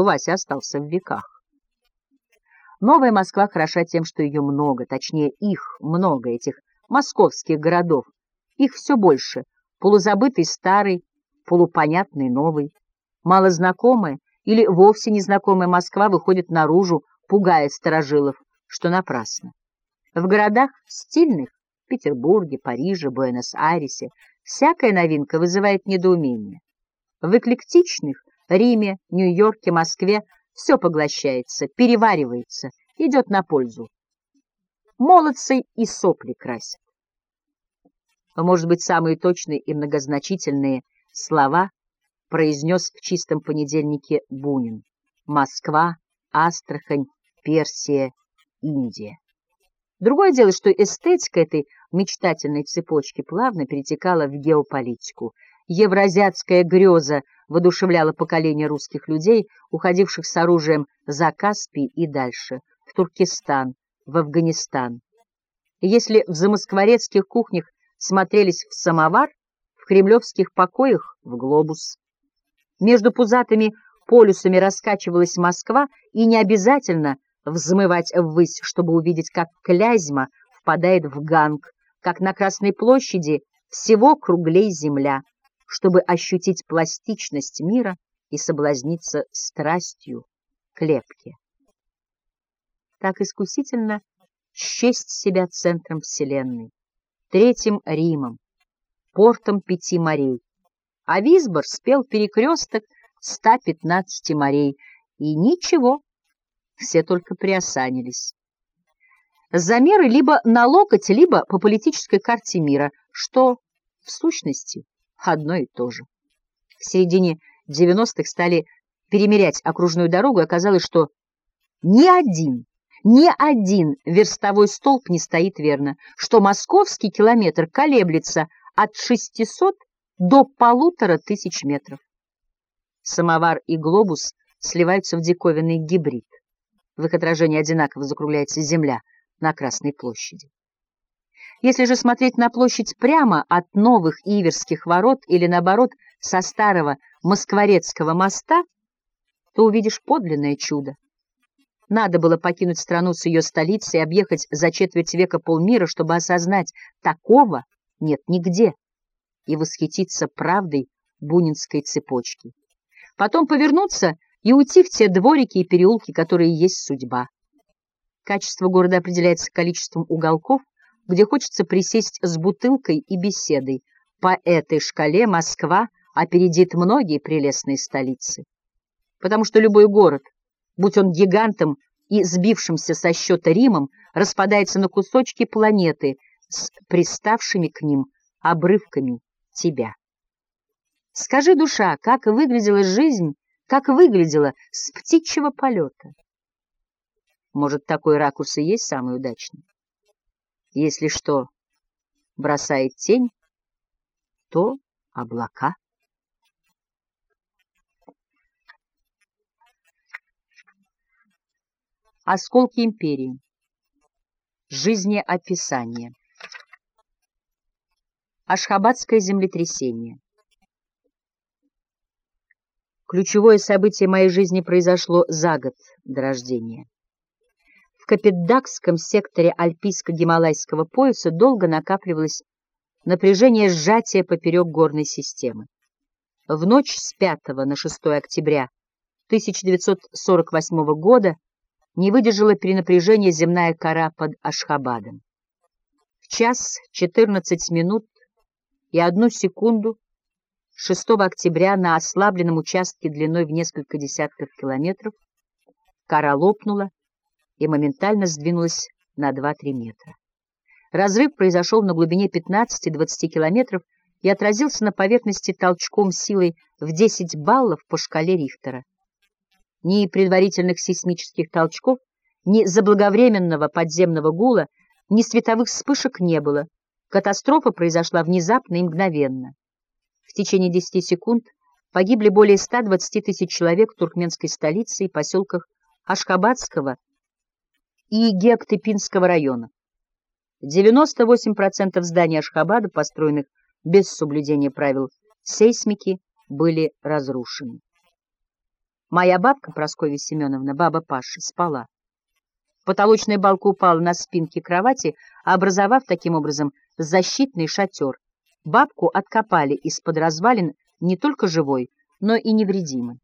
Вася остался в веках. Новая Москва хороша тем, что ее много, точнее, их много, этих московских городов. Их все больше, полузабытый старый, полупонятный новый. Малознакомая или вовсе незнакомая Москва выходит наружу, пугая сторожилов, что напрасно. В городах стильных, Петербурге, Париже, Буэнос-Айресе, всякая новинка вызывает недоумение. В эклектичных Риме, Нью-Йорке, Москве все поглощается, переваривается, идет на пользу. Молодцы и сопли красят. Может быть, самые точные и многозначительные слова произнес в чистом понедельнике Бунин. Москва, Астрахань, Персия, Индия. Другое дело, что эстетика этой мечтательной цепочки плавно перетекала в геополитику. Евразиатская греза воодушевляла поколение русских людей, уходивших с оружием за Каспий и дальше, в Туркестан, в Афганистан. Если в замоскворецких кухнях смотрелись в самовар, в кремлевских покоях — в глобус. Между пузатыми полюсами раскачивалась Москва, и не обязательно взмывать ввысь, чтобы увидеть, как Клязьма впадает в Ганг, как на Красной площади всего круглей земля, чтобы ощутить пластичность мира и соблазниться страстью клепки. Так искусительно счесть себя центром Вселенной, Третьим Римом, портом пяти морей, а Висбор спел перекресток 115 морей, и ничего, все только приосанились. Замеры либо на локоть, либо по политической карте мира, что, в сущности, одно и то же. В середине 90-х стали перемерять окружную дорогу, и оказалось, что ни один, ни один верстовой столб не стоит верно, что московский километр колеблется от 600 до полутора тысяч метров. Самовар и глобус сливаются в диковинный гибрид. В их отражении одинаково закругляется земля на Красной площади. Если же смотреть на площадь прямо от новых Иверских ворот или, наоборот, со старого Москворецкого моста, то увидишь подлинное чудо. Надо было покинуть страну с ее столицей и объехать за четверть века полмира, чтобы осознать, такого нет нигде и восхититься правдой бунинской цепочки. Потом повернуться и уйти в те дворики и переулки, которые есть судьба. Качество города определяется количеством уголков, где хочется присесть с бутылкой и беседой. По этой шкале Москва опередит многие прелестные столицы. Потому что любой город, будь он гигантом и сбившимся со счета Римом, распадается на кусочки планеты с приставшими к ним обрывками тебя. Скажи, душа, как выглядела жизнь, как выглядела с птичьего полета? Может, такой ракурс и есть самый удачный? Если что бросает тень, то облака. Осколки империи. Жизнеописание. Ашхабадское землетрясение. Ключевое событие моей жизни произошло за год до рождения. В Капитдакском секторе Альпийско-Гималайского пояса долго накапливалось напряжение сжатия поперек горной системы. В ночь с 5 на 6 октября 1948 года не выдержала перенапряжения земная кора под Ашхабадом. В час 14 минут и одну секунду 6 октября на ослабленном участке длиной в несколько десятков километров кора лопнула и моментально сдвинулась на 2-3 метра. Разрыв произошел на глубине 15-20 километров и отразился на поверхности толчком силой в 10 баллов по шкале Рихтера. Ни предварительных сейсмических толчков, ни заблаговременного подземного гула, ни световых вспышек не было, Катастрофа произошла внезапно и мгновенно. В течение 10 секунд погибли более 120 тысяч человек в туркменской столице и поселках Ашхабадского и Геоктепинского района. 98% зданий Ашхабада, построенных без соблюдения правил сейсмики, были разрушены. Моя бабка, Прасковья Семеновна, баба Паша, спала. Потолочная балка упала на спинке кровати, образовав таким образом защитный шатер. Бабку откопали из-под развалин не только живой, но и невредимой.